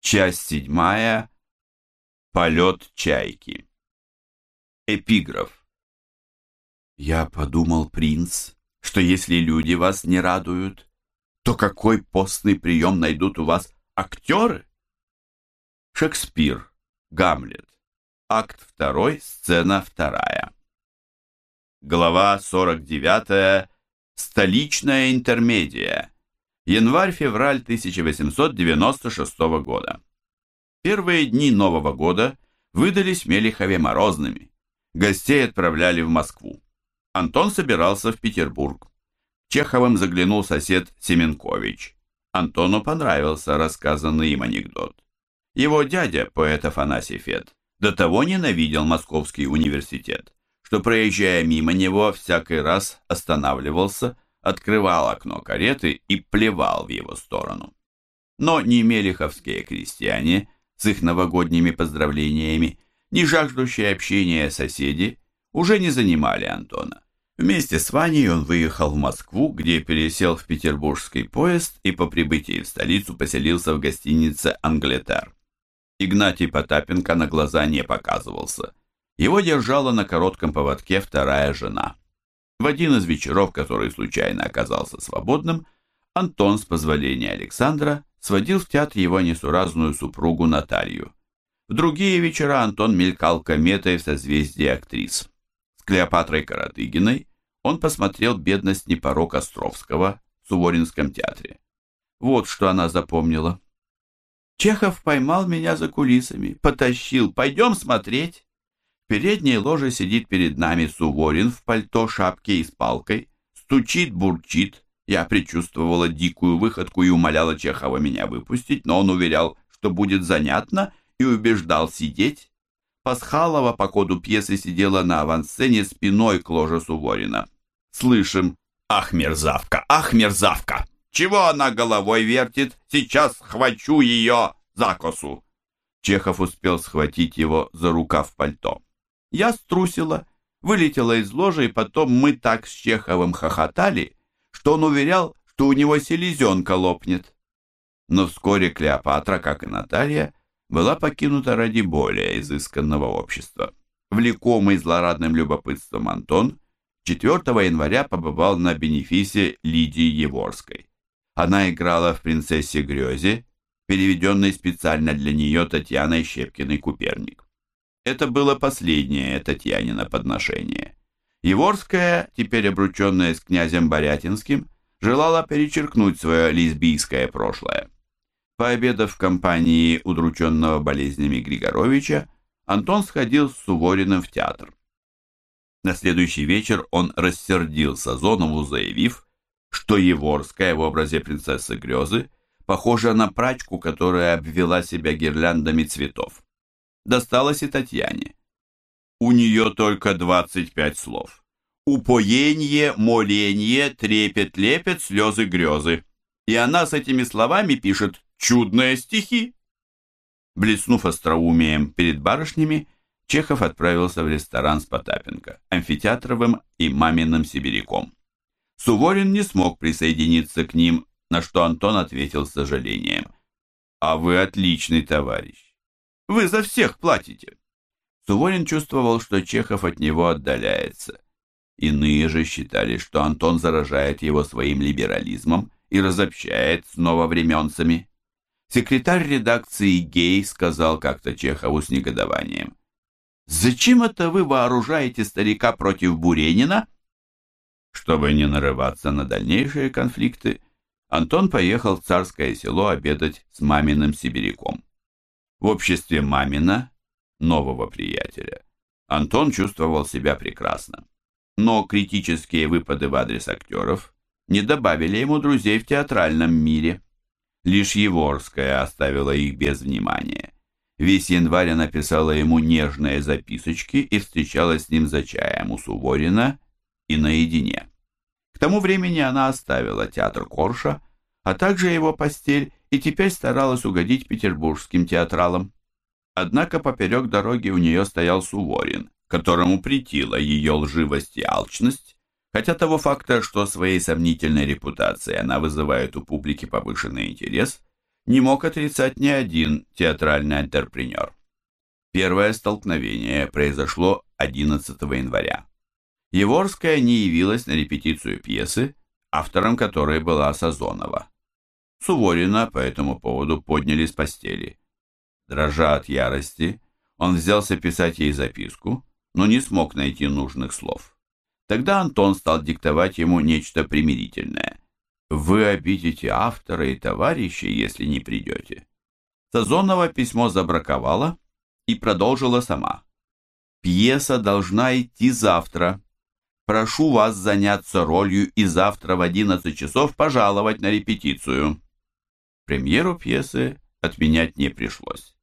Часть седьмая. Полет чайки. Эпиграф. Я подумал, принц, что если люди вас не радуют, то какой постный прием найдут у вас актеры? Шекспир. Гамлет. Акт 2, сцена 2. Глава 49. Столичная интермедия. Январь-февраль 1896 года. Первые дни Нового года выдались Мелихове морозными. Гостей отправляли в Москву. Антон собирался в Петербург. Чеховым заглянул сосед Семенкович. Антону понравился рассказанный им анекдот. Его дядя, поэт Афанасий Фет, до того ненавидел Московский университет, что, проезжая мимо него, всякий раз останавливался, открывал окно кареты и плевал в его сторону. Но ни мелиховские крестьяне с их новогодними поздравлениями, ни жаждущие общения соседи уже не занимали Антона. Вместе с Ваней он выехал в Москву, где пересел в петербургский поезд и по прибытии в столицу поселился в гостинице «Англетер». Игнатий Потапенко на глаза не показывался. Его держала на коротком поводке вторая жена. В один из вечеров, который случайно оказался свободным, Антон, с позволения Александра, сводил в театр его несуразную супругу Наталью. В другие вечера Антон мелькал кометой в созвездии актрис. С Клеопатрой Каратыгиной он посмотрел «Бедность не порок Островского» в Суворинском театре. Вот что она запомнила. Чехов поймал меня за кулисами, потащил. Пойдем смотреть. Передней ложе сидит перед нами Суворин в пальто, шапке и с палкой. Стучит, бурчит. Я предчувствовала дикую выходку и умоляла Чехова меня выпустить, но он уверял, что будет занятно, и убеждал сидеть. Пасхалова по коду пьесы сидела на авансцене спиной к ложе Суворина. Слышим «Ах, мерзавка! Ах, мерзавка!» Чего она головой вертит? Сейчас схвачу ее за косу!» Чехов успел схватить его за рукав пальто. Я струсила, вылетела из ложи, и потом мы так с Чеховым хохотали, что он уверял, что у него селезенка лопнет. Но вскоре Клеопатра, как и Наталья, была покинута ради более изысканного общества. Влекомый злорадным любопытством Антон 4 января побывал на бенефисе Лидии Еворской. Она играла в «Принцессе Грезе», переведенной специально для нее Татьяной Щепкиной-Куперник. Это было последнее Татьянина подношение. Еворская, теперь обрученная с князем Борятинским, желала перечеркнуть свое лесбийское прошлое. Пообедав в компании удрученного болезнями Григоровича, Антон сходил с Сувориным в театр. На следующий вечер он рассердил Сазонову, заявив, что Еворская в образе принцессы Грезы похожа на прачку, которая обвела себя гирляндами цветов. Досталось и Татьяне. У нее только 25 слов. Упоенье, моленье, трепет, лепет, слезы, грезы. И она с этими словами пишет чудные стихи. Блеснув остроумием перед барышнями, Чехов отправился в ресторан с Потапенко, амфитеатровым и маминым сибиряком. Суворин не смог присоединиться к ним, на что Антон ответил с сожалением. «А вы отличный товарищ. Вы за всех платите». Суворин чувствовал, что Чехов от него отдаляется. Иные же считали, что Антон заражает его своим либерализмом и разобщает с нововременцами. Секретарь редакции Гей сказал как-то Чехову с негодованием. «Зачем это вы вооружаете старика против Буренина?» Чтобы не нарываться на дальнейшие конфликты, Антон поехал в царское село обедать с маминым сибиряком. В обществе мамина, нового приятеля, Антон чувствовал себя прекрасно. Но критические выпады в адрес актеров не добавили ему друзей в театральном мире. Лишь Еворская оставила их без внимания. Весь январь она писала ему нежные записочки и встречалась с ним за чаем у Суворина и наедине. К тому времени она оставила театр Корша, а также его постель, и теперь старалась угодить петербургским театралам. Однако поперек дороги у нее стоял Суворин, которому притила ее лживость и алчность, хотя того факта, что своей сомнительной репутацией она вызывает у публики повышенный интерес, не мог отрицать ни один театральный интерпренер. Первое столкновение произошло 11 января. Еворская не явилась на репетицию пьесы, автором которой была Сазонова. Суворина по этому поводу подняли с постели. Дрожа от ярости, он взялся писать ей записку, но не смог найти нужных слов. Тогда Антон стал диктовать ему нечто примирительное. «Вы обидите автора и товарища, если не придете». Сазонова письмо забраковала и продолжила сама. «Пьеса должна идти завтра. Прошу вас заняться ролью и завтра в 11 часов пожаловать на репетицию». Премьеру пьесы отменять не пришлось.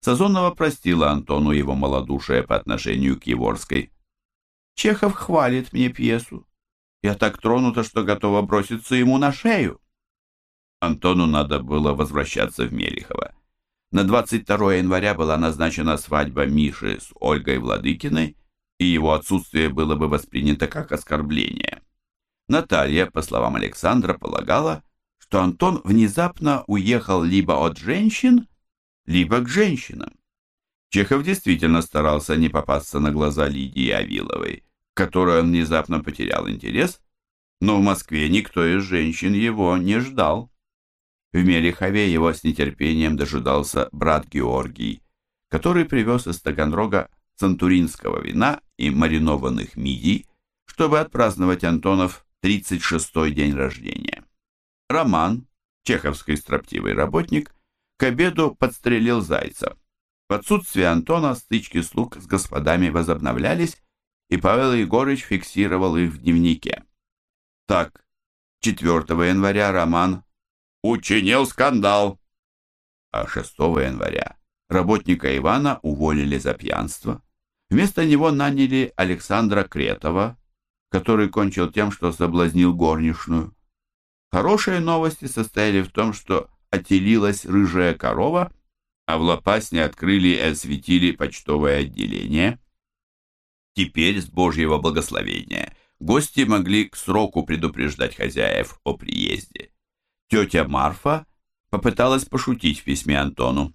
Сазонова простила Антону его малодушие по отношению к Еворской. «Чехов хвалит мне пьесу. Я так тронута, что готова броситься ему на шею». Антону надо было возвращаться в Мелихово. На 22 января была назначена свадьба Миши с Ольгой Владыкиной, и его отсутствие было бы воспринято как оскорбление. Наталья, по словам Александра, полагала, что Антон внезапно уехал либо от женщин, либо к женщинам. Чехов действительно старался не попасться на глаза Лидии Авиловой, к которой он внезапно потерял интерес, но в Москве никто из женщин его не ждал. В Мелихове его с нетерпением дожидался брат Георгий, который привез из Таганрога сантуринского вина и маринованных мидий, чтобы отпраздновать Антонов 36-й день рождения. Роман, чеховский строптивый работник, к обеду подстрелил зайца. В отсутствие Антона стычки слуг с господами возобновлялись, и Павел Егорыч фиксировал их в дневнике. Так, 4 января Роман учинил скандал, а 6 января работника Ивана уволили за пьянство. Вместо него наняли Александра Кретова, который кончил тем, что соблазнил горничную. Хорошие новости состояли в том, что отелилась рыжая корова, а в Лопасне открыли и осветили почтовое отделение. Теперь, с Божьего благословения, гости могли к сроку предупреждать хозяев о приезде. Тетя Марфа попыталась пошутить в письме Антону.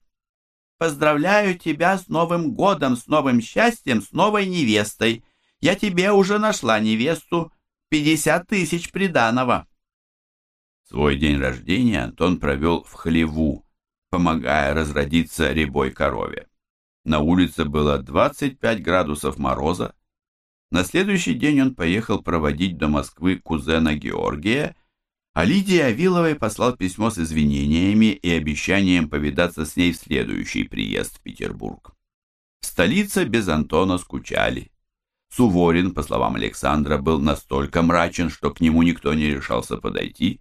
«Поздравляю тебя с Новым годом, с новым счастьем, с новой невестой. Я тебе уже нашла невесту. Пятьдесят тысяч приданого». Свой день рождения Антон провел в хлеву, помогая разродиться рябой корове. На улице было 25 градусов мороза. На следующий день он поехал проводить до Москвы кузена Георгия, а Лидии Авиловой послал письмо с извинениями и обещанием повидаться с ней в следующий приезд в Петербург. В столице без Антона скучали. Суворин, по словам Александра, был настолько мрачен, что к нему никто не решался подойти,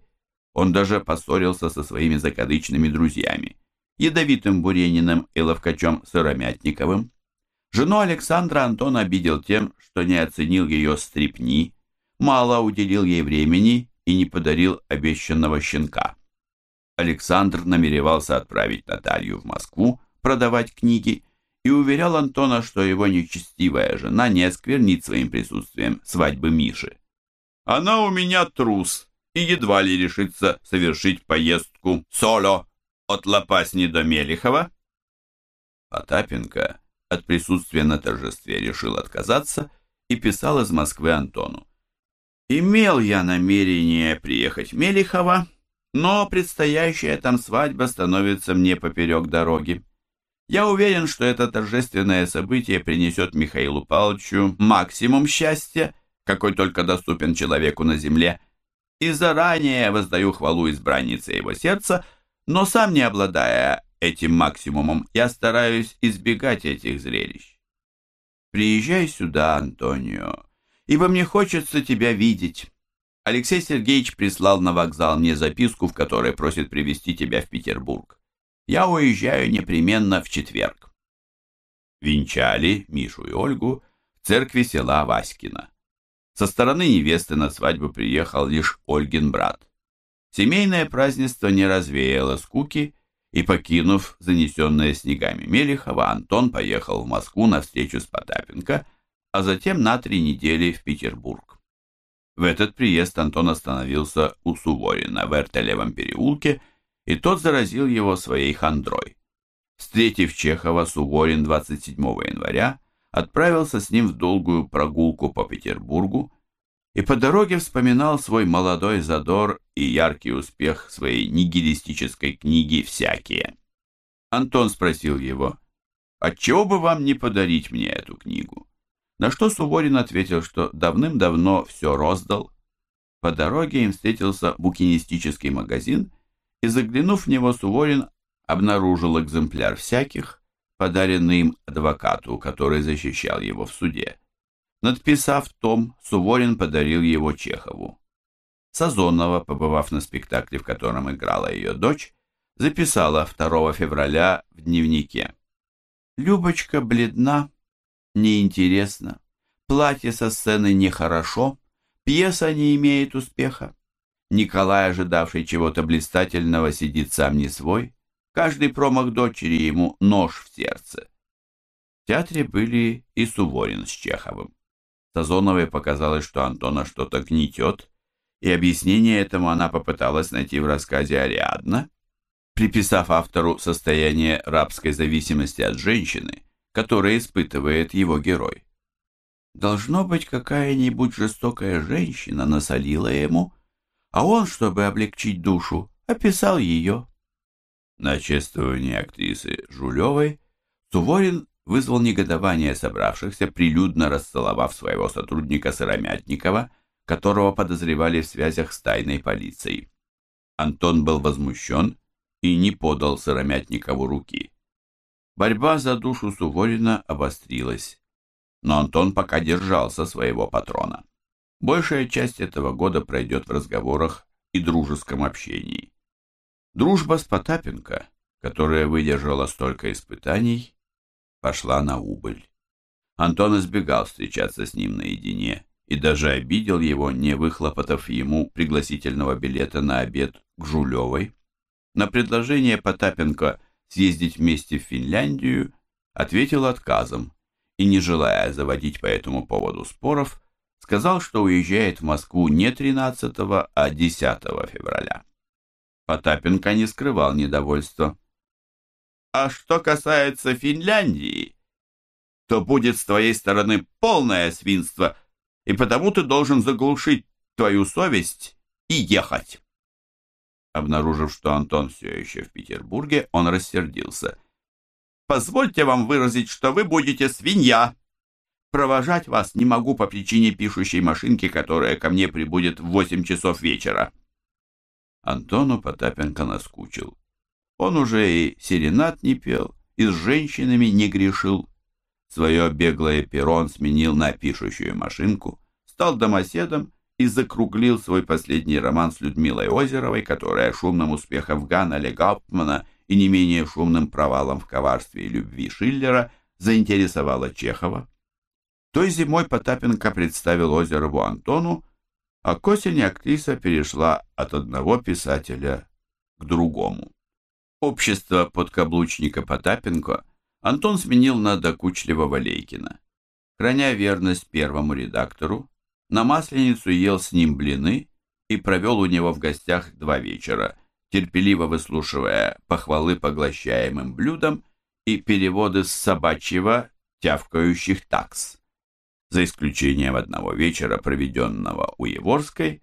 он даже поссорился со своими закадычными друзьями, ядовитым Бурениным и ловкачом Сыромятниковым. Жену Александра Антон обидел тем, что не оценил ее стрипни, мало уделил ей времени и не подарил обещанного щенка. Александр намеревался отправить Наталью в Москву продавать книги и уверял Антона, что его нечестивая жена не осквернит своим присутствием свадьбы Миши. «Она у меня трус», и едва ли решится совершить поездку соло от Лопасни до Мелихова. Потапенко от присутствия на торжестве решил отказаться и писал из Москвы Антону. «Имел я намерение приехать в Мелихово, но предстоящая там свадьба становится мне поперек дороги. Я уверен, что это торжественное событие принесет Михаилу Павловичу максимум счастья, какой только доступен человеку на земле, и заранее воздаю хвалу избраннице его сердца, но сам не обладая этим максимумом, я стараюсь избегать этих зрелищ. Приезжай сюда, Антонио, ибо мне хочется тебя видеть. Алексей Сергеевич прислал на вокзал мне записку, в которой просит привезти тебя в Петербург. Я уезжаю непременно в четверг. Венчали Мишу и Ольгу в церкви села Васькина. Со стороны невесты на свадьбу приехал лишь Ольгин брат. Семейное празднество не развеяло скуки, и, покинув занесенное снегами Мелехова, Антон поехал в Москву на встречу с Потапенко, а затем на три недели в Петербург. В этот приезд Антон остановился у Суворина в Эртелевом переулке и тот заразил его своей хандрой. Встретив Чехова, Суворин 27 января отправился с ним в долгую прогулку по Петербургу и по дороге вспоминал свой молодой задор и яркий успех своей нигилистической книги «Всякие». Антон спросил его, «Отчего бы вам не подарить мне эту книгу?» На что Суворин ответил, что давным-давно все роздал. По дороге им встретился букинистический магазин, и заглянув в него, Суворин обнаружил экземпляр всяких, подаренный им адвокату, который защищал его в суде. Надписав том, Суворин подарил его Чехову. Сазонова, побывав на спектакле, в котором играла ее дочь, записала 2 февраля в дневнике. «Любочка бледна, неинтересна, платье со сцены нехорошо, пьеса не имеет успеха. Николай, ожидавший чего-то блистательного, сидит сам не свой, Каждый промах дочери ему нож в сердце. В театре были и Суворин с Чеховым. Сазоновой показалось, что Антона что-то гнетет, и объяснение этому она попыталась найти в рассказе Ариадна, приписав автору состояние рабской зависимости от женщины, которое испытывает его герой. Должно быть, какая-нибудь жестокая женщина насолила ему, а он, чтобы облегчить душу, описал ее. На чествование актрисы Жулевой Суворин вызвал негодование собравшихся, прилюдно расцеловав своего сотрудника Сыромятникова, которого подозревали в связях с тайной полицией. Антон был возмущен и не подал Сыромятникову руки. Борьба за душу Суворина обострилась, но Антон пока держался своего патрона. Большая часть этого года пройдет в разговорах и дружеском общении. Дружба с Потапенко, которая выдержала столько испытаний, пошла на убыль. Антон избегал встречаться с ним наедине и даже обидел его, не выхлопотав ему пригласительного билета на обед к Жулевой. На предложение Потапенко съездить вместе в Финляндию ответил отказом и, не желая заводить по этому поводу споров, сказал, что уезжает в Москву не 13, а 10 февраля. Потапенко не скрывал недовольства. «А что касается Финляндии, то будет с твоей стороны полное свинство, и потому ты должен заглушить твою совесть и ехать». Обнаружив, что Антон все еще в Петербурге, он рассердился. «Позвольте вам выразить, что вы будете свинья. Провожать вас не могу по причине пишущей машинки, которая ко мне прибудет в восемь часов вечера». Антону Потапенко наскучил. Он уже и серенат не пел, и с женщинами не грешил. Свое беглое перо сменил на пишущую машинку, стал домоседом и закруглил свой последний роман с Людмилой Озеровой, которая шумным успехом Ганнеле Гауптмана и не менее шумным провалом в коварстве и любви Шиллера заинтересовала Чехова. Той зимой Потапенко представил Озерову Антону, а к осени актриса перешла от одного писателя к другому. Общество подкаблучника Потапенко Антон сменил на докучливого Лейкина. Храня верность первому редактору, на Масленицу ел с ним блины и провел у него в гостях два вечера, терпеливо выслушивая похвалы поглощаемым блюдам и переводы с собачьего тявкающих такс. За исключением одного вечера, проведенного у Еворской,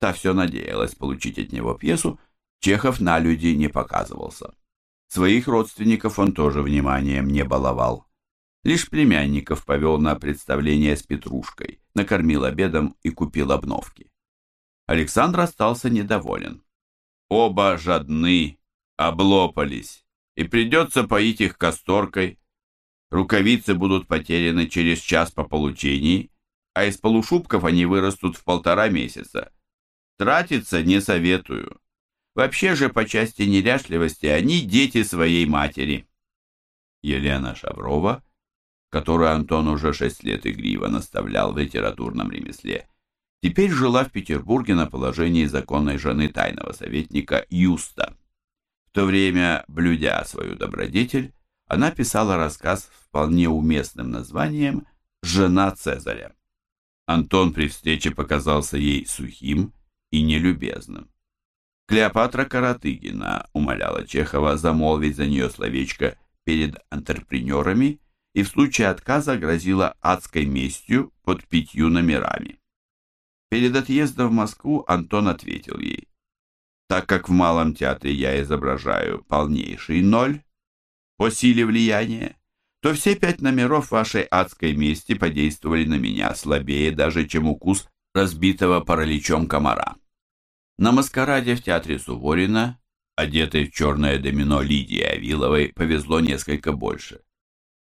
та все надеялась получить от него пьесу, Чехов на люди не показывался. Своих родственников он тоже вниманием не баловал. Лишь племянников повел на представление с Петрушкой, накормил обедом и купил обновки. Александр остался недоволен. Оба жадны, облопались, и придется поить их касторкой, Рукавицы будут потеряны через час по получении, а из полушубков они вырастут в полтора месяца. Тратиться не советую. Вообще же по части неряшливости они дети своей матери. Елена Шаврова, которую Антон уже шесть лет игриво наставлял в литературном ремесле, теперь жила в Петербурге на положении законной жены тайного советника Юста. В то время, блюдя свою добродетель, она писала рассказ вполне уместным названием «Жена Цезаря». Антон при встрече показался ей сухим и нелюбезным. Клеопатра Каратыгина умоляла Чехова замолвить за нее словечко перед антрепренерами и в случае отказа грозила адской местью под пятью номерами. Перед отъездом в Москву Антон ответил ей, «Так как в Малом театре я изображаю полнейший ноль по силе влияния, то все пять номеров вашей адской мести подействовали на меня слабее даже, чем укус разбитого параличом комара. На маскараде в театре Суворина, одетой в черное домино Лидии Авиловой, повезло несколько больше.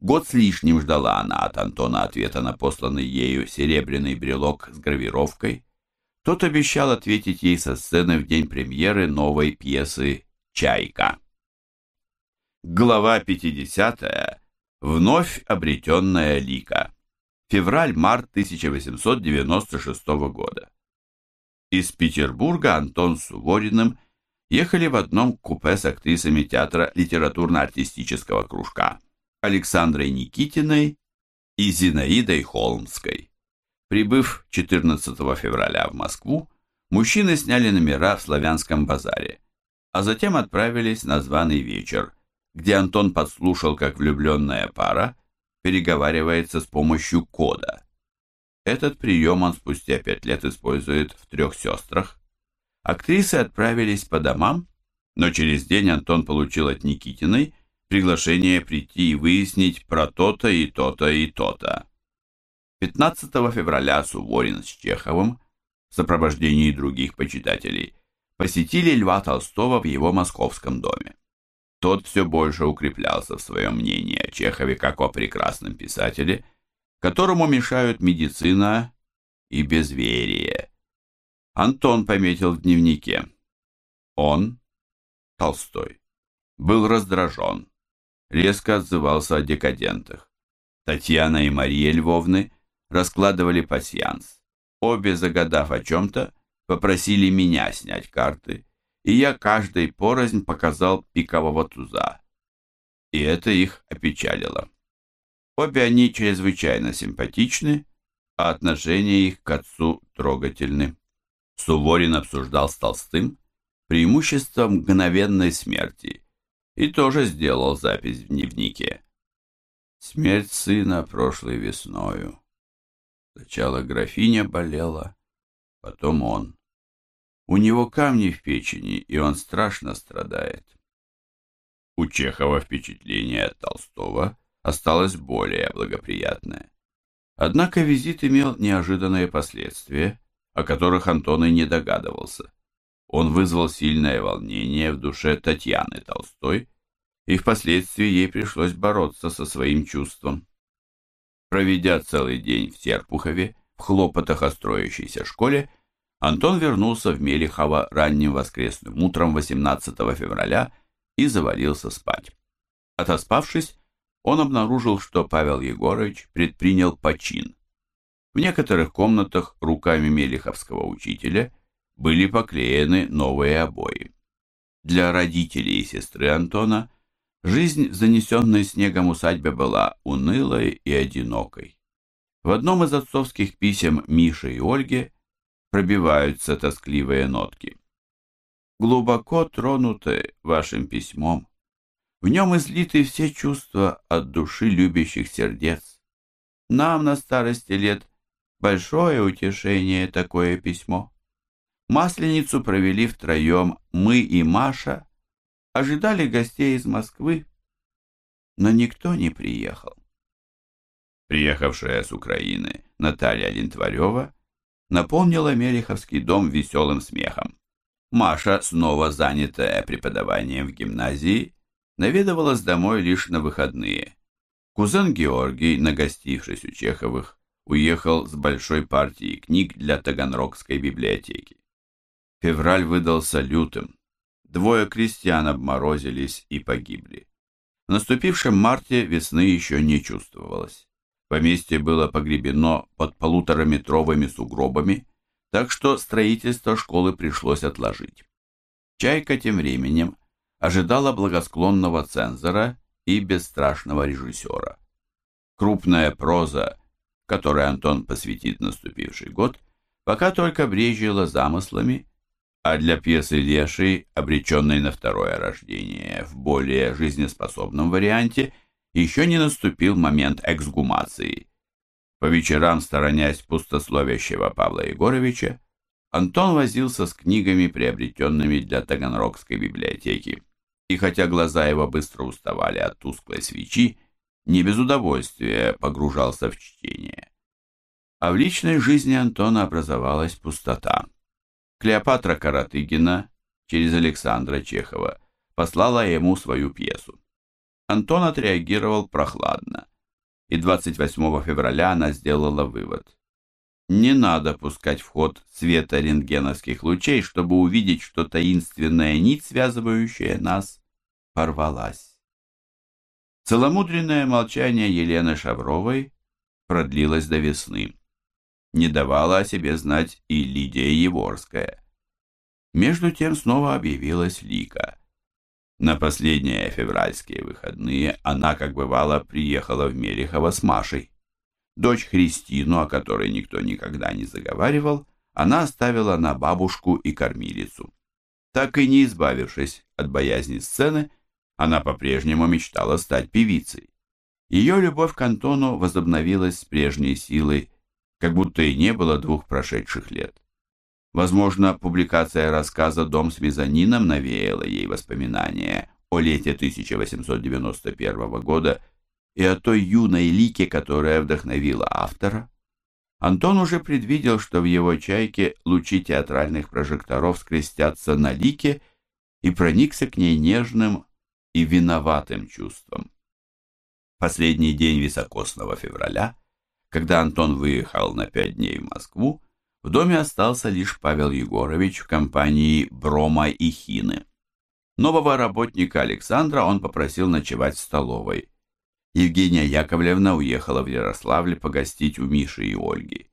Год с лишним ждала она от Антона ответа на посланный ею серебряный брелок с гравировкой. Тот обещал ответить ей со сцены в день премьеры новой пьесы «Чайка». Глава 50. Вновь обретенная лика. Февраль-март 1896 года. Из Петербурга Антон Сувориным ехали в одном купе с актрисами театра литературно-артистического кружка Александрой Никитиной и Зинаидой Холмской. Прибыв 14 февраля в Москву, мужчины сняли номера в Славянском базаре, а затем отправились на званый вечер, где Антон подслушал, как влюбленная пара переговаривается с помощью кода. Этот прием он спустя пять лет использует в «Трех сестрах». Актрисы отправились по домам, но через день Антон получил от Никитиной приглашение прийти и выяснить про то-то и то-то и то-то. 15 февраля Суворин с Чеховым в сопровождении других почитателей посетили Льва Толстого в его московском доме. Тот все больше укреплялся в своем мнении о Чехове как о прекрасном писателе – которому мешают медицина и безверие. Антон пометил в дневнике. Он, Толстой, был раздражен, резко отзывался о декадентах. Татьяна и Мария Львовны раскладывали пасьянс. Обе, загадав о чем-то, попросили меня снять карты, и я каждой порознь показал пикового туза. И это их опечалило. Обе они чрезвычайно симпатичны, а отношения их к отцу трогательны. Суворин обсуждал с Толстым преимущество мгновенной смерти и тоже сделал запись в дневнике. Смерть сына прошлой весною. Сначала графиня болела, потом он. У него камни в печени, и он страшно страдает. У Чехова впечатление от Толстого – осталось более благоприятное. Однако визит имел неожиданные последствия, о которых Антон и не догадывался. Он вызвал сильное волнение в душе Татьяны Толстой, и впоследствии ей пришлось бороться со своим чувством. Проведя целый день в Серпухове, в хлопотах о строящейся школе, Антон вернулся в Мелихово ранним воскресным утром 18 февраля и завалился спать. Отоспавшись, он обнаружил, что Павел Егорович предпринял почин. В некоторых комнатах руками мелиховского учителя были поклеены новые обои. Для родителей и сестры Антона жизнь в занесенной снегом усадьбе была унылой и одинокой. В одном из отцовских писем Мише и Ольге пробиваются тоскливые нотки. «Глубоко тронуты вашим письмом, в нем излиты все чувства от души любящих сердец. Нам на старости лет большое утешение такое письмо. Масленицу провели втроем мы и Маша, ожидали гостей из Москвы, но никто не приехал. Приехавшая с Украины Наталья Лентварева наполнила Мереховский дом веселым смехом. Маша, снова занятая преподаванием в гимназии, наведывалась домой лишь на выходные. Кузен Георгий, нагостившись у Чеховых, уехал с большой партией книг для Таганрогской библиотеки. Февраль выдался лютым. Двое крестьян обморозились и погибли. В наступившем марте весны еще не чувствовалось. Поместье было погребено под полутораметровыми сугробами, так что строительство школы пришлось отложить. Чайка тем временем ожидала благосклонного цензора и бесстрашного режиссера. Крупная проза, которой Антон посвятит наступивший год, пока только брежила замыслами, а для пьесы «Леший», обреченной на второе рождение в более жизнеспособном варианте, еще не наступил момент эксгумации. По вечерам, сторонясь пустословящего Павла Егоровича, Антон возился с книгами, приобретенными для Таганрогской библиотеки, и хотя глаза его быстро уставали от тусклой свечи, не без удовольствия погружался в чтение. А в личной жизни Антона образовалась пустота. Клеопатра Каратыгина через Александра Чехова послала ему свою пьесу. Антон отреагировал прохладно, и 28 февраля она сделала вывод. Не надо пускать в ход света рентгеновских лучей, чтобы увидеть, что таинственная нить, связывающая нас, порвалась. Целомудренное молчание Елены Шавровой продлилось до весны. Не давала о себе знать и Лидия Еворская. Между тем снова объявилась Лика. На последние февральские выходные она, как бывало, приехала в Мелехово с Машей. Дочь Христину, о которой никто никогда не заговаривал, она оставила на бабушку и кормилицу. Так и не избавившись от боязни сцены, она по-прежнему мечтала стать певицей. Ее любовь к Антону возобновилась с прежней силой, как будто и не было двух прошедших лет. Возможно, публикация рассказа «Дом с мезонином» навеяла ей воспоминания о лете 1891 года и о той юной лике, которая вдохновила автора. Антон уже предвидел, что в его чайке лучи театральных прожекторов скрестятся на лике и проникся к ней нежным и виноватым чувством. Последний день високосного февраля, когда Антон выехал на пять дней в Москву, в доме остался лишь Павел Егорович в компании Брома и Хины. Нового работника Александра он попросил ночевать в столовой. Евгения Яковлевна уехала в Ярославль погостить у Миши и Ольги.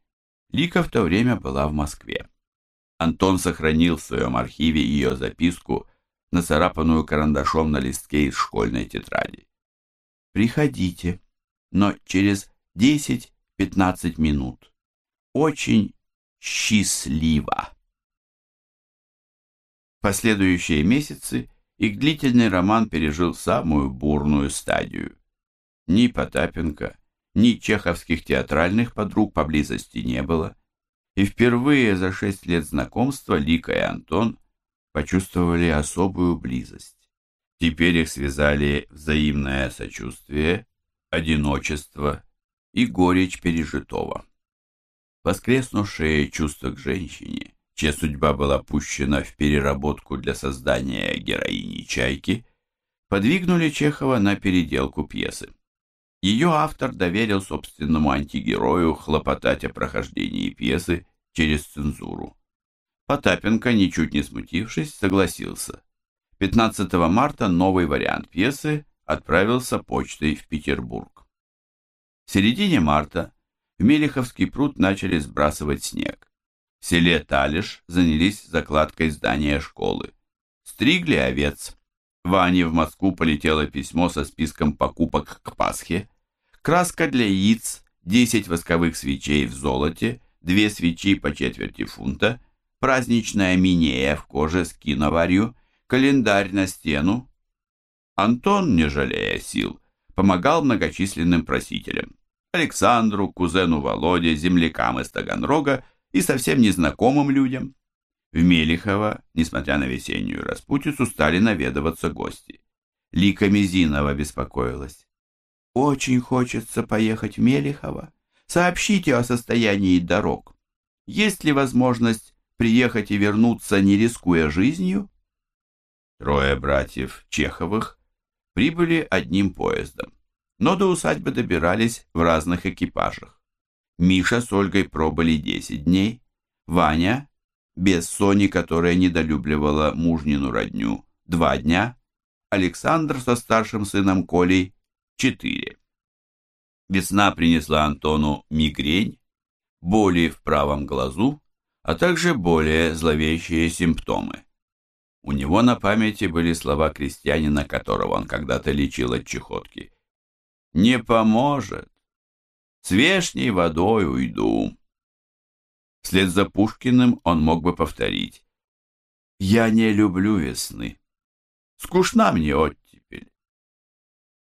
Лика в то время была в Москве. Антон сохранил в своем архиве ее записку, нацарапанную карандашом на листке из школьной тетради. «Приходите, но через 10-15 минут. Очень счастливо». Последующие месяцы их длительный роман пережил самую бурную стадию. Ни Потапенко, ни чеховских театральных подруг поблизости не было, и впервые за шесть лет знакомства Лика и Антон почувствовали особую близость. Теперь их связали взаимное сочувствие, одиночество и горечь пережитого. Воскреснувшее чувство к женщине, чья судьба была пущена в переработку для создания героини «Чайки», подвигнули Чехова на переделку пьесы. Ее автор доверил собственному антигерою хлопотать о прохождении пьесы через цензуру. Потапенко, ничуть не смутившись, согласился. 15 марта новый вариант пьесы отправился почтой в Петербург. В середине марта в Мелеховский пруд начали сбрасывать снег. В селе Талиш занялись закладкой здания школы. Стригли овец. Ване в Москву полетело письмо со списком покупок к Пасхе, краска для яиц, 10 восковых свечей в золоте, две свечи по четверти фунта, праздничная минея в коже с киноварью, календарь на стену. Антон, не жалея сил, помогал многочисленным просителям. Александру, кузену Володе, землякам из Таганрога и совсем незнакомым людям. В Мелихово, несмотря на весеннюю распутицу, стали наведываться гости. Лика Мизинова беспокоилась. «Очень хочется поехать в Мелихово. Сообщите о состоянии дорог. Есть ли возможность приехать и вернуться, не рискуя жизнью?» Трое братьев Чеховых прибыли одним поездом, но до усадьбы добирались в разных экипажах. Миша с Ольгой пробыли 10 дней, Ваня без Сони, которая недолюбливала мужнину родню, два дня, Александр со старшим сыном Колей – четыре. Весна принесла Антону мигрень, боли в правом глазу, а также более зловещие симптомы. У него на памяти были слова крестьянина, которого он когда-то лечил от чехотки. «Не поможет. С вешней водой уйду». Вслед за Пушкиным он мог бы повторить Я не люблю весны. Скучна мне оттепель.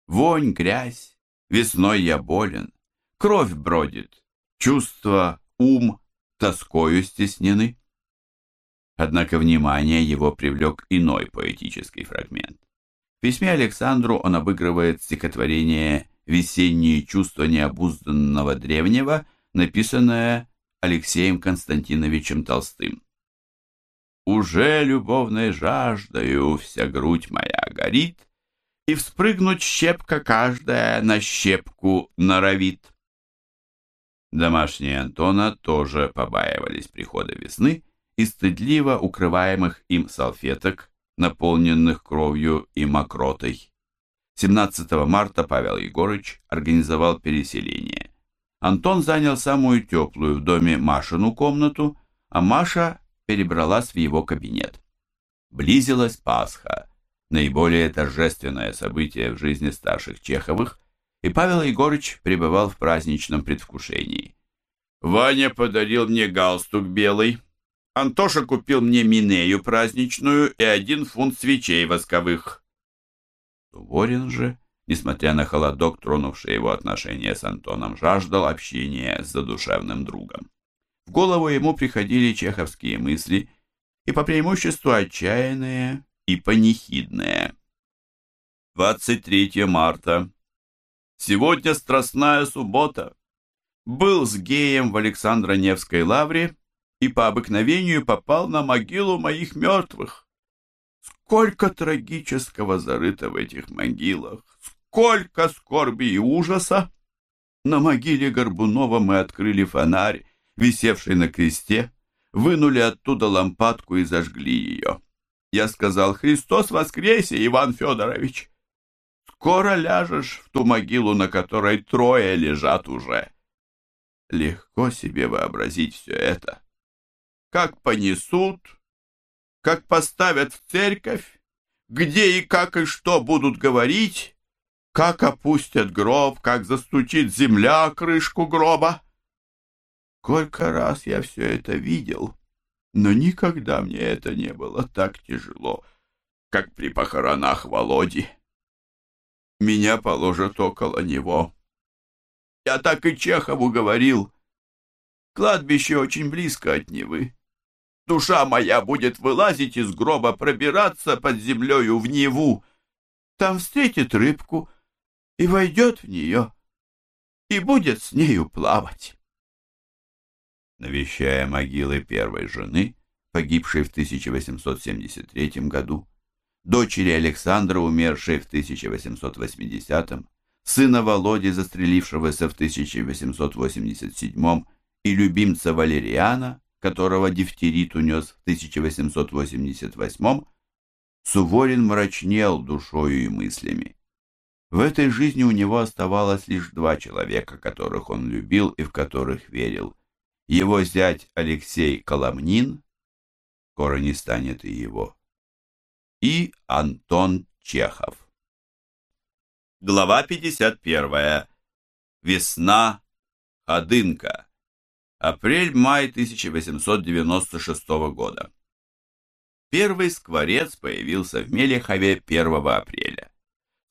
Вонь, грязь, весной я болен. Кровь бродит, чувства, ум тоскою стеснены. Однако внимание его привлек иной поэтический фрагмент. В письме Александру он обыгрывает стихотворение «Весенние чувства необузданного древнего», написанное Алексеем Константиновичем Толстым. «Уже любовной жаждою вся грудь моя горит, и вспрыгнуть щепка каждая на щепку норовит». Домашние Антона тоже побаивались прихода весны и стыдливо укрываемых им салфеток, наполненных кровью и мокротой. 17 марта Павел Егорыч организовал переселение. Антон занял самую теплую в доме Машину комнату, а Маша перебралась в его кабинет. Близилась Пасха, наиболее торжественное событие в жизни старших Чеховых, и Павел Егорыч пребывал в праздничном предвкушении. «Ваня подарил мне галстук белый, Антоша купил мне минею праздничную и один фунт свечей восковых». Суворин же, несмотря на холодок, тронувший его отношения с Антоном, жаждал общения с задушевным другом. В голову ему приходили чеховские мысли, и по преимуществу отчаянные и панихидные. 23 марта. Сегодня страстная суббота. Был с геем в Александро-Невской лавре и по обыкновению попал на могилу моих мертвых. Сколько трагического зарыто в этих могилах, сколько скорби и ужаса! На могиле Горбунова мы открыли фонарь, висевший на кресте, вынули оттуда лампадку и зажгли ее. Я сказал, «Христос воскресе, Иван Федорович!» Скоро ляжешь в ту могилу, на которой трое лежат уже. Легко себе вообразить все это. Как понесут, как поставят в церковь, где и как и что будут говорить, как опустят гроб, как застучит земля крышку гроба. Сколько раз я все это видел, но никогда мне это не было так тяжело, как при похоронах Володи меня положат около него. Я так и Чехову говорил. Кладбище очень близко от Невы. Душа моя будет вылазить из гроба, пробираться под землею в Неву. Там встретит рыбку и войдет в нее, и будет с нею плавать. Навещая могилы первой жены, погибшей в 1873 году, дочери Александра, умершей в 1880-м, сына Володи, застрелившегося в 1887 и любимца Валериана, которого дифтерит унес в 1888 Суворин мрачнел душою и мыслями. В этой жизни у него оставалось лишь два человека, которых он любил и в которых верил. Его зять Алексей Коломнин, скоро не станет и его, и Антон Чехов. Глава 51. Весна. Ходынка. Апрель-май 1896 года. Первый скворец появился в Мелехове 1 апреля.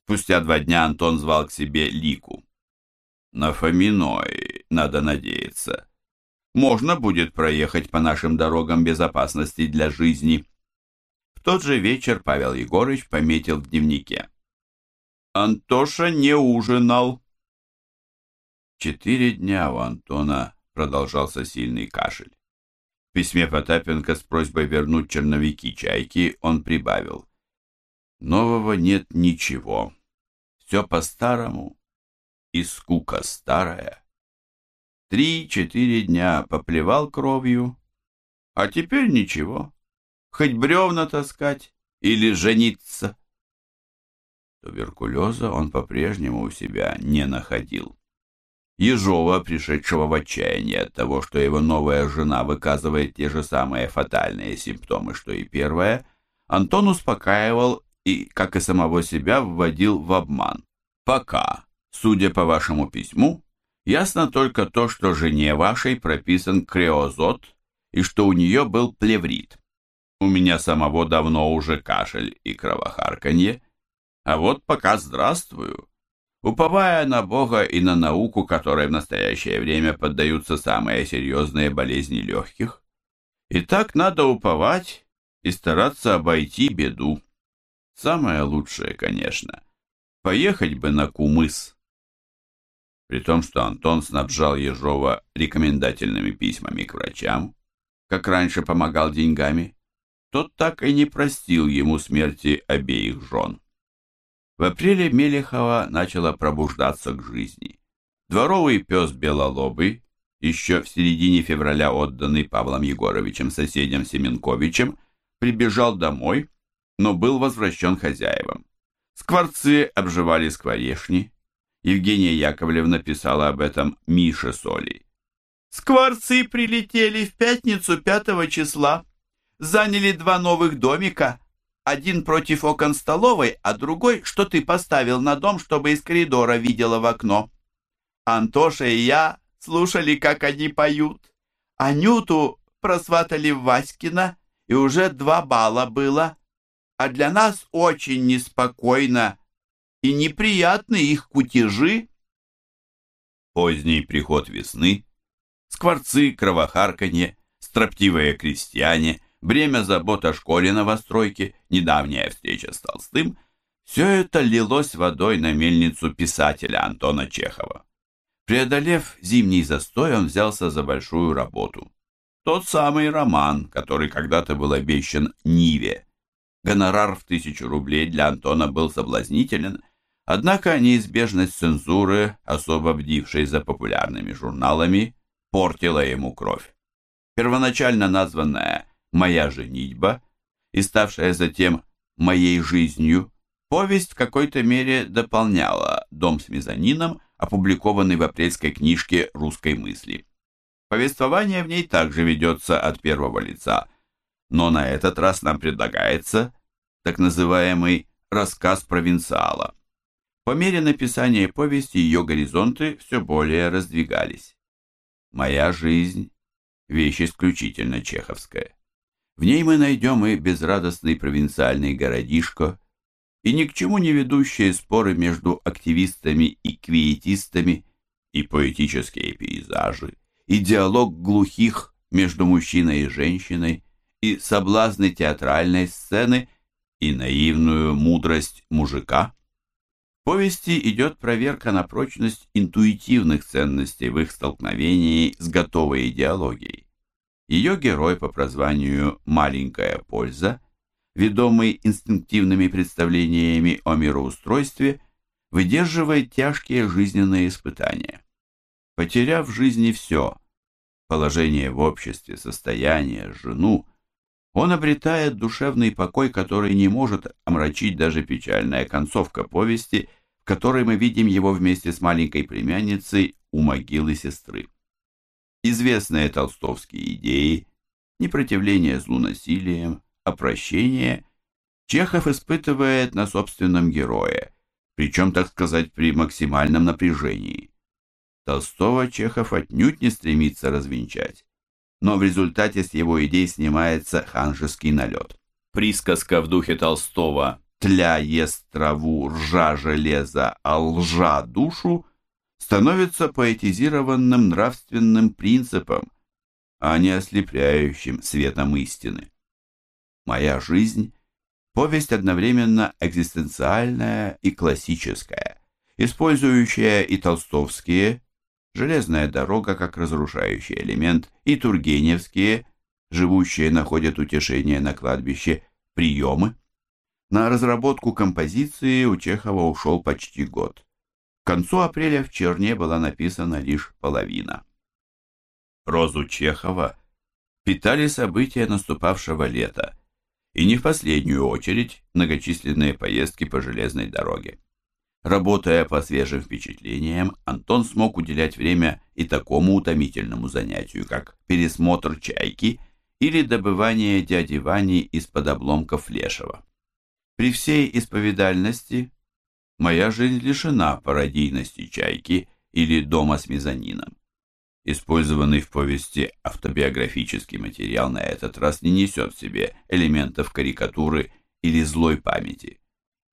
Спустя два дня Антон звал к себе Лику. На Фоминой, надо надеяться. Можно будет проехать по нашим дорогам безопасности для жизни тот же вечер Павел Егорыч пометил в дневнике. Антоша не ужинал. Четыре дня у Антона продолжался сильный кашель. В письме Потапенко с просьбой вернуть черновики «Чайки» он прибавил. Нового нет ничего. Все по-старому и скука старая. Три-четыре дня поплевал кровью, а теперь ничего хоть бревна таскать или жениться. Туберкулеза он по-прежнему у себя не находил. Ежова, пришедшего в отчаяние от того, что его новая жена выказывает те же самые фатальные симптомы, что и первая, Антон успокаивал и, как и самого себя, вводил в обман. Пока, судя по вашему письму, ясно только то, что жене вашей прописан креозот и что у нее был плеврит. У меня самого давно уже кашель и кровохарканье, а вот пока здравствую, уповая на Бога и на науку, которой в настоящее время поддаются самые серьезные болезни легких. И так надо уповать и стараться обойти беду. Самое лучшее, конечно, поехать бы на Кумыс. При том, что Антон снабжал Ежова рекомендательными письмами к врачам, как раньше помогал деньгами, тот так и не простил ему смерти обеих жен. В апреле Мелехова начала пробуждаться к жизни. Дворовый пес Белолобый, еще в середине февраля отданный Павлом Егоровичем соседям Семенковичем, прибежал домой, но был возвращен хозяевам. Скворцы обживали скворешни. Евгения Яковлевна писала об этом Мише Соли. «Скворцы прилетели в пятницу 5 числа, заняли два новых домика, один против окон столовой, а другой, что ты поставил на дом, чтобы из коридора видела в окно. Антоша и я слушали, как они поют. Анюту просватали в Васькина, и уже два балла было. А для нас очень неспокойно и неприятны их кутежи. Поздний приход весны, скворцы, кровохарканье, строптивые крестьяне, бремя забот о школе новостройки, недавняя встреча с Толстым — все это лилось водой на мельницу писателя Антона Чехова. Преодолев зимний застой, он взялся за большую работу. Тот самый роман, который когда-то был обещан Ниве. Гонорар в тысячу рублей для Антона был соблазнителен, однако неизбежность цензуры, особо бдившей за популярными журналами, портила ему кровь. Первоначально названная «Моя женитьба» и ставшая затем «Моей жизнью», повесть в какой-то мере дополняла «Дом с мезонином», опубликованный в апрельской книжке «Русской мысли». Повествование в ней также ведется от первого лица, но на этот раз нам предлагается так называемый «рассказ провинциала». По мере написания повести ее горизонты все более раздвигались. «Моя жизнь» – вещь исключительно чеховская. В ней мы найдем и безрадостный провинциальный городишко, и ни к чему не ведущие споры между активистами и квиетистами, и поэтические пейзажи, и диалог глухих между мужчиной и женщиной, и соблазны театральной сцены, и наивную мудрость мужика. В повести идет проверка на прочность интуитивных ценностей в их столкновении с готовой идеологией. Ее герой по прозванию «Маленькая польза», ведомый инстинктивными представлениями о мироустройстве, выдерживает тяжкие жизненные испытания. Потеряв в жизни все – положение в обществе, состояние, жену, он обретает душевный покой, который не может омрачить даже печальная концовка повести, в которой мы видим его вместе с маленькой племянницей у могилы сестры. Известные толстовские идеи, непротивление злу насилием, опрощение Чехов испытывает на собственном герое, причем, так сказать, при максимальном напряжении. Толстого Чехов отнюдь не стремится развенчать, но в результате с его идей снимается ханжеский налет. Присказка в духе Толстого «тля ест траву, ржа железо, а лжа душу» становится поэтизированным нравственным принципом, а не ослепляющим светом истины. «Моя жизнь» — повесть одновременно экзистенциальная и классическая, использующая и толстовские, «Железная дорога» как разрушающий элемент, и тургеневские, живущие находят утешение на кладбище, приемы. На разработку композиции у Чехова ушел почти год. К концу апреля в Черне была написана лишь половина. Розу Чехова питали события наступавшего лета, и не в последнюю очередь многочисленные поездки по железной дороге. Работая по свежим впечатлениям, Антон смог уделять время и такому утомительному занятию, как пересмотр «Чайки» или добывание дяди Вани из-под обломков Лешего. При всей исповедальности моя жизнь лишена пародийности чайки или дома с мезонином. Использованный в повести автобиографический материал на этот раз не несет в себе элементов карикатуры или злой памяти.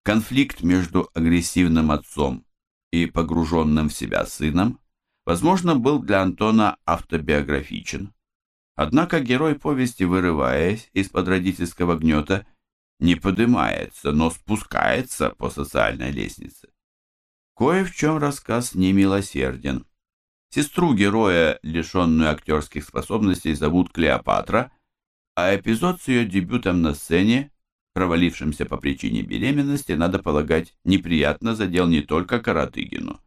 Конфликт между агрессивным отцом и погруженным в себя сыном, возможно, был для Антона автобиографичен. Однако герой повести, вырываясь из-под родительского гнета, не поднимается, но спускается по социальной лестнице. Кое в чем рассказ немилосерден. Сестру героя, лишенную актерских способностей, зовут Клеопатра, а эпизод с ее дебютом на сцене провалившимся по причине беременности, надо полагать, неприятно задел не только Каратыгину,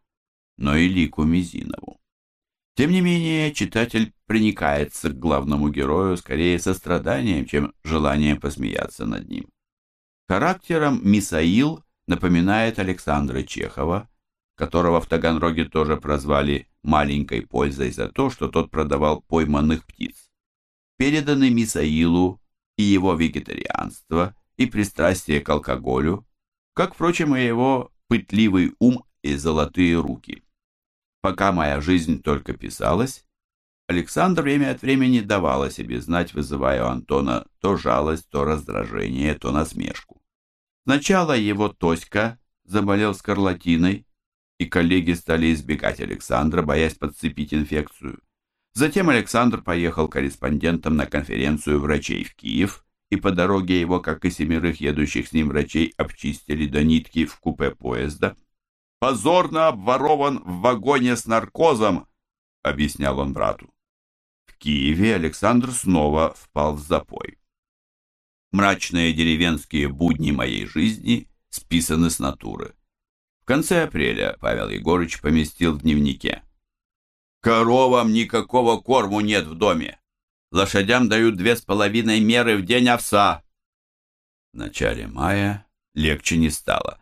но и Лику Мизинову. Тем не менее, читатель проникается к главному герою скорее состраданием, чем желанием посмеяться над ним. Характером Мисаил напоминает Александра Чехова, которого в Таганроге тоже прозвали «маленькой пользой» за то, что тот продавал пойманных птиц. Переданный Мисаилу и его вегетарианство – и пристрастие к алкоголю, как, впрочем, и его пытливый ум и золотые руки. Пока моя жизнь только писалась, Александр время от времени давал о себе знать, вызывая у Антона то жалость, то раздражение, то насмешку. Сначала его Тоська заболел скарлатиной, и коллеги стали избегать Александра, боясь подцепить инфекцию. Затем Александр поехал корреспондентом на конференцию врачей в Киев, и по дороге его, как и семерых едущих с ним врачей, обчистили до нитки в купе поезда. «Позорно обворован в вагоне с наркозом», — объяснял он брату. Киеве Александр снова впал в запой. Мрачные деревенские будни моей жизни списаны с натуры. В конце апреля Павел Егорыч поместил в дневнике. «Коровам никакого корму нет в доме. Лошадям дают две с половиной меры в день овса. В начале мая легче не стало.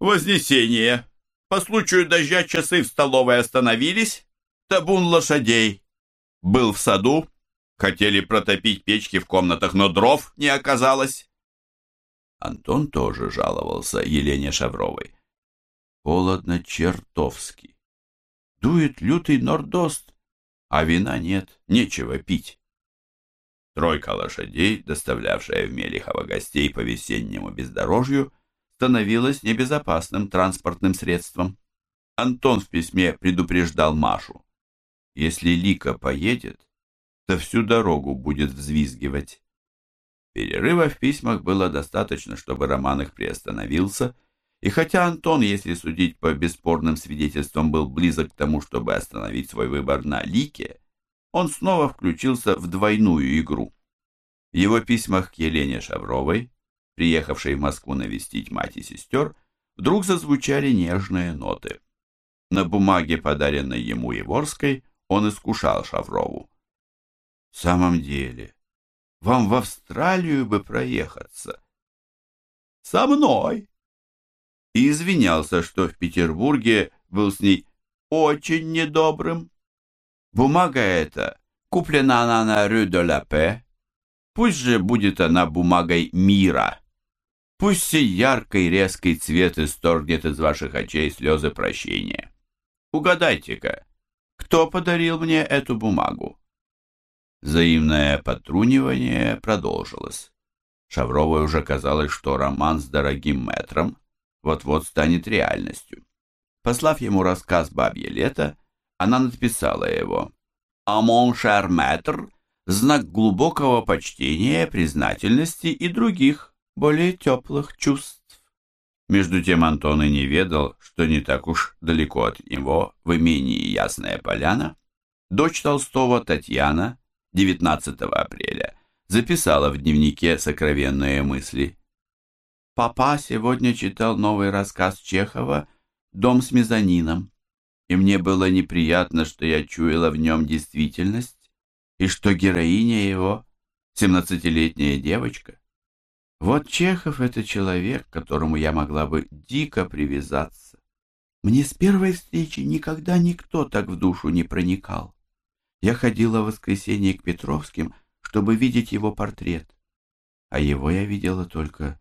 Вознесение. По случаю дождя часы в столовой остановились. Табун лошадей. Был в саду. Хотели протопить печки в комнатах, но дров не оказалось. Антон тоже жаловался Елене Шавровой. Холодно чертовски. Дует лютый нордост, а вина нет, нечего пить. Тройка лошадей, доставлявшая в Мелихово гостей по весеннему бездорожью, становилась небезопасным транспортным средством. Антон в письме предупреждал Машу. Если Лика поедет, то всю дорогу будет взвизгивать. Перерыва в письмах было достаточно, чтобы роман их приостановился, и хотя Антон, если судить по бесспорным свидетельствам, был близок к тому, чтобы остановить свой выбор на Лике, он снова включился в двойную игру. В его письмах к Елене Шавровой, приехавшей в Москву навестить мать и сестер, вдруг зазвучали нежные ноты. На бумаге, подаренной ему Еворской, он искушал Шаврову. «В самом деле, вам в Австралию бы проехаться». «Со мной!» И извинялся, что в Петербурге был с ней очень недобрым. Бумага эта, куплена она на Рю де ла Пе, пусть же будет она бумагой мира. Пусть сей яркий резкий цвет исторгнет из ваших очей слезы прощения. Угадайте-ка, кто подарил мне эту бумагу? Взаимное потрунивание продолжилось. Шавровой уже казалось, что роман с дорогим мэтром вот-вот станет реальностью. Послав ему рассказ «Бабье лето», она написала его. «А мон шер мэтр» — знак глубокого почтения, признательности и других, более теплых чувств. Между тем Антон и не ведал, что не так уж далеко от него, в имении Ясная Поляна, дочь Толстого Татьяна 19 апреля записала в дневнике сокровенные мысли. «Папа сегодня читал новый рассказ Чехова «Дом с мезонином» и мне было неприятно, что я чуяла в нем действительность, и что героиня его — семнадцатилетняя девочка. Вот Чехов — это человек, к которому я могла бы дико привязаться. Мне с первой встречи никогда никто так в душу не проникал. Я ходила в воскресенье к Петровским, чтобы видеть его портрет, а его я видела только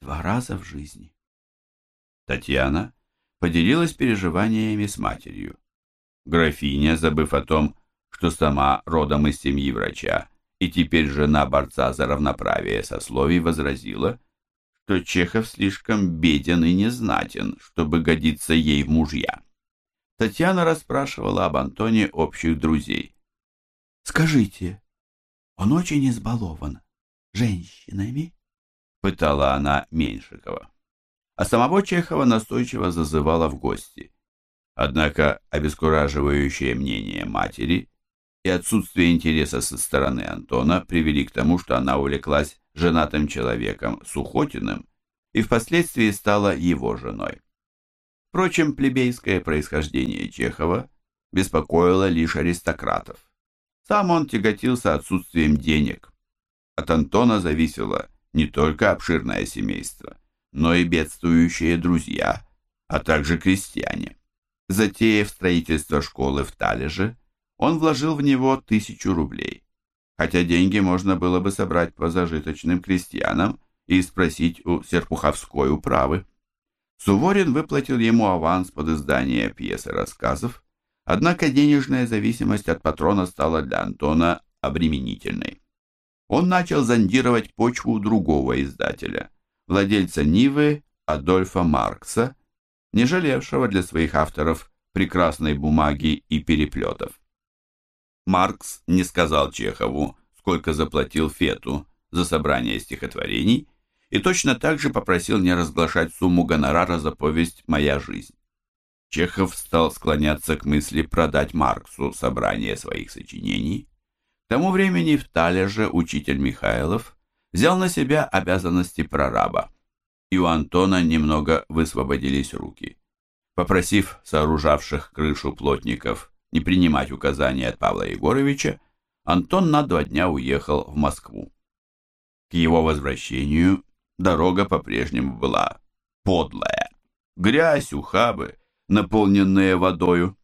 два раза в жизни. Татьяна поделилась переживаниями с матерью. Графиня, забыв о том, что сама родом из семьи врача и теперь жена борца за равноправие сословий возразила, что Чехов слишком беден и незнатен, чтобы годиться ей в мужья. Татьяна расспрашивала об Антоне общих друзей. «Скажите, он очень избалован женщинами?» Пытала она Меньшикова. А самого Чехова настойчиво зазывала в гости. Однако обескураживающее мнение матери и отсутствие интереса со стороны Антона привели к тому, что она увлеклась женатым человеком Сухотиным и впоследствии стала его женой. Впрочем, плебейское происхождение Чехова беспокоило лишь аристократов. Сам он тяготился отсутствием денег. От Антона зависело не только обширное семейство, но и бедствующие друзья, а также крестьяне. Затеяв строительство школы в Талеже, он вложил в него тысячу рублей, хотя деньги можно было бы собрать по зажиточным крестьянам и спросить у Серпуховской управы. Суворин выплатил ему аванс под издание пьесы рассказов, однако денежная зависимость от патрона стала для Антона обременительной. Он начал зондировать почву другого издателя, владельца Нивы Адольфа Маркса, не жалевшего для своих авторов прекрасной бумаги и переплетов. Маркс не сказал Чехову, сколько заплатил Фету за собрание стихотворений, и точно так же попросил не разглашать сумму гонорара за повесть «Моя жизнь». Чехов стал склоняться к мысли продать Марксу собрание своих сочинений. К тому времени в Талеже учитель Михайлов взял на себя обязанности прораба, и у Антона немного высвободились руки. Попросив сооружавших крышу плотников не принимать указания от Павла Егоровича, Антон на два дня уехал в Москву. К его возвращению дорога по-прежнему была подлая. Грязь, ухабы, наполненные водою.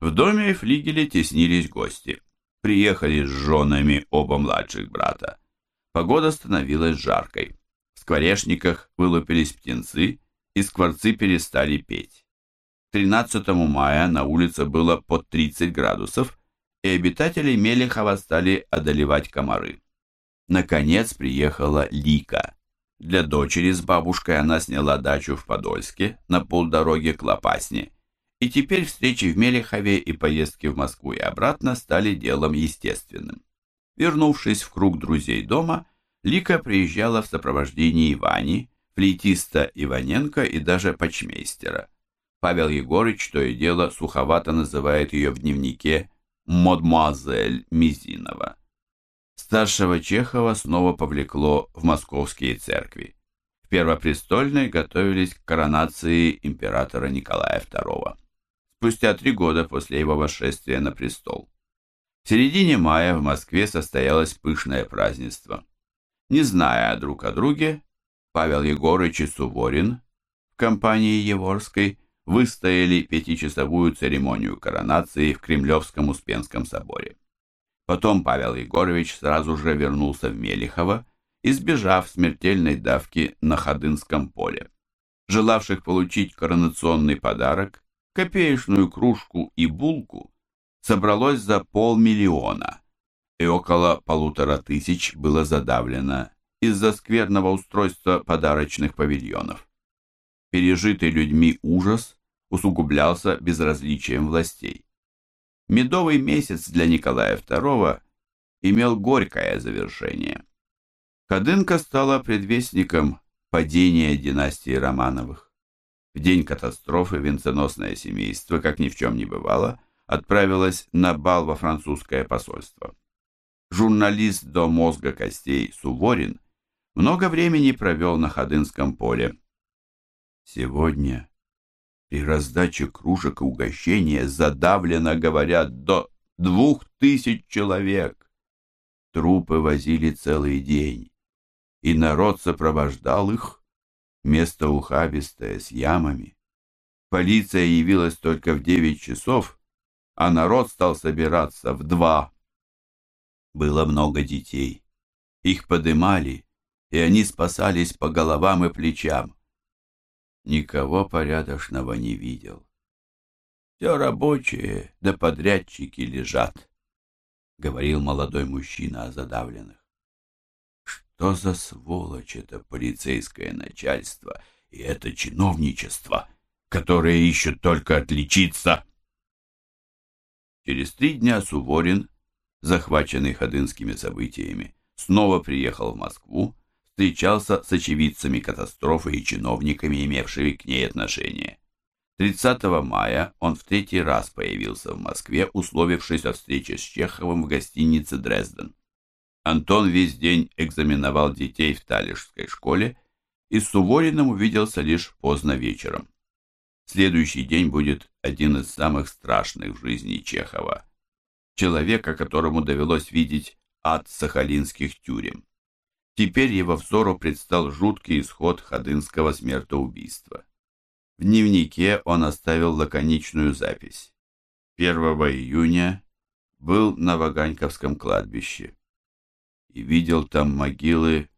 В доме и флигеле теснились гости. Приехали с женами оба младших брата. Погода становилась жаркой. В скворечниках вылупились птенцы, и скворцы перестали петь. 13 мая на улице было под 30 градусов, и обитатели Мелехова стали одолевать комары. Наконец приехала Лика. Для дочери с бабушкой она сняла дачу в Подольске на полдороге к Лопасне, и теперь встречи в Мелехове и поездки в Москву и обратно стали делом естественным. Вернувшись в круг друзей дома, Лика приезжала в сопровождении Вани, флейтиста Иваненко и даже почмейстера. Павел Егорыч то и дело суховато называет ее в дневнике «Мадемуазель Мизинова». Старшего Чехова снова повлекло в московские церкви. В Первопрестольной готовились к коронации императора Николая II. Спустя три года после его восшествия на престол. В середине мая в Москве состоялось пышное празднество. Не зная друг о друге, Павел Егорыч и Суворин в компании Еворской выстояли пятичасовую церемонию коронации в Кремлевском Успенском соборе. Потом Павел Егорович сразу же вернулся в Мелихово, избежав смертельной давки на Ходынском поле. Желавших получить коронационный подарок, копеечную кружку и булку, собралось за полмиллиона, и около полутора тысяч было задавлено из-за скверного устройства подарочных павильонов. Пережитый людьми ужас усугублялся безразличием властей. Медовый месяц для Николая II имел горькое завершение. Кадынка стала предвестником падения династии Романовых. В день катастрофы венценосное семейство, как ни в чем не бывало, отправилось на бал во французское посольство. Журналист до мозга костей Суворин много времени провел на Ходынском поле, Сегодня при раздаче кружек и угощения задавлено, говорят, до двух тысяч человек. Трупы возили целый день, и народ сопровождал их. Место ухабистое, с ямами. Полиция явилась только в девять часов, а народ стал собираться в два. Было много детей. Их подымали, и они спасались по головам и плечам никого порядочного не видел. Все рабочие да подрядчики лежат. говорил молодой мужчина о задавленных. Что за сволочь это полицейское начальство и это чиновничество, которое ищет только отличиться? Через три дня Суворин, захваченный ходынскими событиями, снова приехал в Москву, встречался с очевидцами катастрофы и чиновниками, имевшими к ней отношение. 30 мая он в третий раз появился в Москве, условившись о встрече с Чеховым в гостинице «Дрезден». Антон весь день экзаменовал детей в Талишской школе и с Сувориным увиделся лишь поздно вечером. Следующий день будет один из самых страшных в жизни Чехова. Человека, которому довелось видеть ад сахалинских тюрем. Теперь его взору предстал жуткий исход ходынского смертоубийства. В дневнике он оставил лаконичную запись. 1 июня был на Ваганьковском кладбище и видел там могилы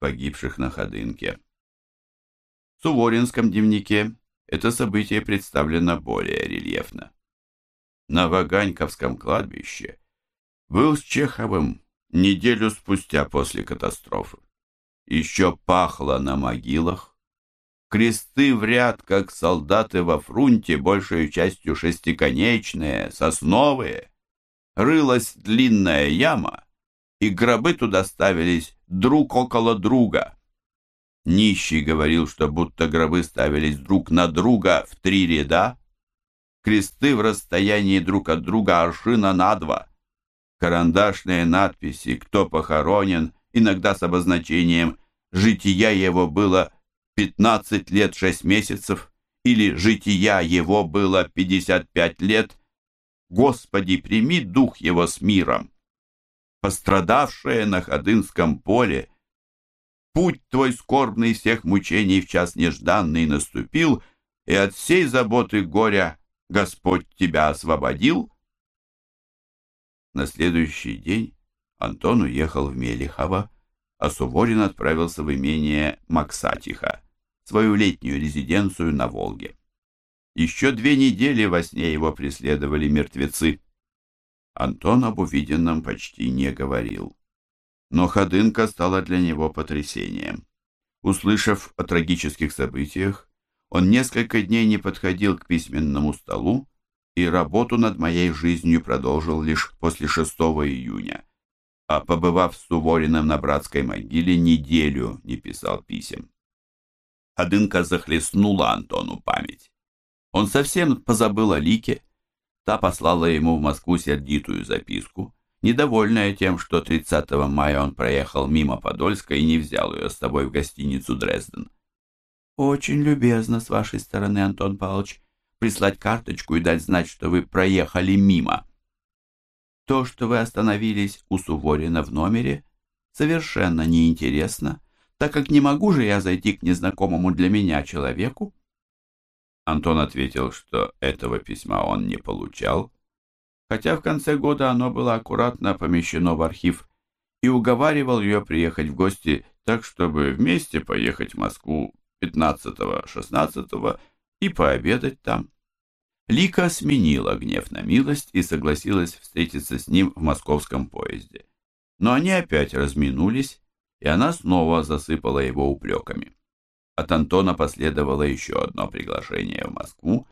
погибших на Ходынке. В Суворинском дневнике это событие представлено более рельефно. На Ваганьковском кладбище был с Чеховым неделю спустя после катастрофы. Еще пахло на могилах. Кресты в ряд, как солдаты во фрунте, большей частью шестиконечные, сосновые. Рылась длинная яма, и гробы туда ставились друг около друга. Нищий говорил, что будто гробы ставились друг на друга в три ряда, кресты в расстоянии друг от друга аршина на два, карандашные надписи «Кто похоронен», иногда с обозначением «Жития его было 15 лет 6 месяцев» или «Жития его было 55 лет», «Господи, прими дух его с миром» пострадавшее на Ходынском поле. Путь твой скорбный всех мучений в час нежданный наступил, и от всей заботы горя Господь тебя освободил. На следующий день Антон уехал в Мелихово, а Суворин отправился в имение Максатиха, свою летнюю резиденцию на Волге. Еще две недели во сне его преследовали мертвецы. Антон об увиденном почти не говорил. Но Ходынка стала для него потрясением. Услышав о трагических событиях, он несколько дней не подходил к письменному столу и работу над моей жизнью продолжил лишь после 6 июня, а побывав с Сувориным на братской могиле, неделю не писал писем. Ходынка захлестнула Антону память. Он совсем позабыл о Лике, Та послала ему в Москву сердитую записку, недовольная тем, что 30 мая он проехал мимо Подольска и не взял ее с собой в гостиницу Дрезден. «Очень любезно с вашей стороны, Антон Павлович, прислать карточку и дать знать, что вы проехали мимо. То, что вы остановились у Суворина в номере, совершенно неинтересно, так как не могу же я зайти к незнакомому для меня человеку Антон ответил, что этого письма он не получал, хотя в конце года оно было аккуратно помещено в архив и уговаривал ее приехать в гости так, чтобы вместе поехать в Москву 15-16 и пообедать там. Лика сменила гнев на милость и согласилась встретиться с ним в московском поезде. Но они опять разминулись, и она снова засыпала его упреками. От Антона последовало еще одно приглашение в Москву,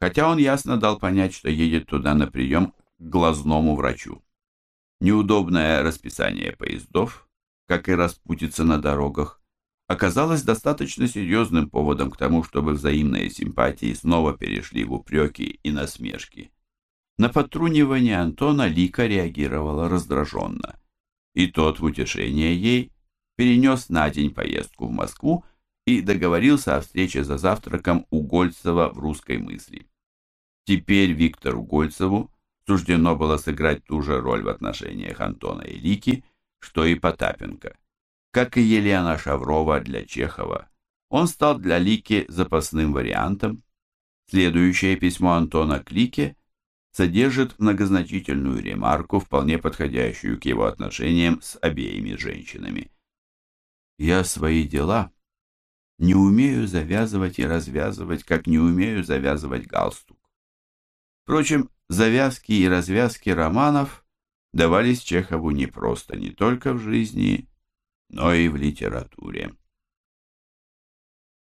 хотя он ясно дал понять, что едет туда на прием к глазному врачу. Неудобное расписание поездов, как и распутиться на дорогах, оказалось достаточно серьезным поводом к тому, чтобы взаимные симпатии снова перешли в упреки и насмешки. На подтрунивание Антона Лика реагировала раздраженно, и тот в утешение ей перенес на день поездку в Москву и договорился о встрече за завтраком у Гольцева в «Русской мысли». Теперь Виктору Гольцеву суждено было сыграть ту же роль в отношениях Антона и Лики, что и Потапенко. Как и Елена Шаврова для Чехова, он стал для Лики запасным вариантом. Следующее письмо Антона к Лике содержит многозначительную ремарку, вполне подходящую к его отношениям с обеими женщинами. «Я свои дела не умею завязывать и развязывать, как не умею завязывать галстук. Впрочем, завязки и развязки романов давались Чехову не просто не только в жизни, но и в литературе.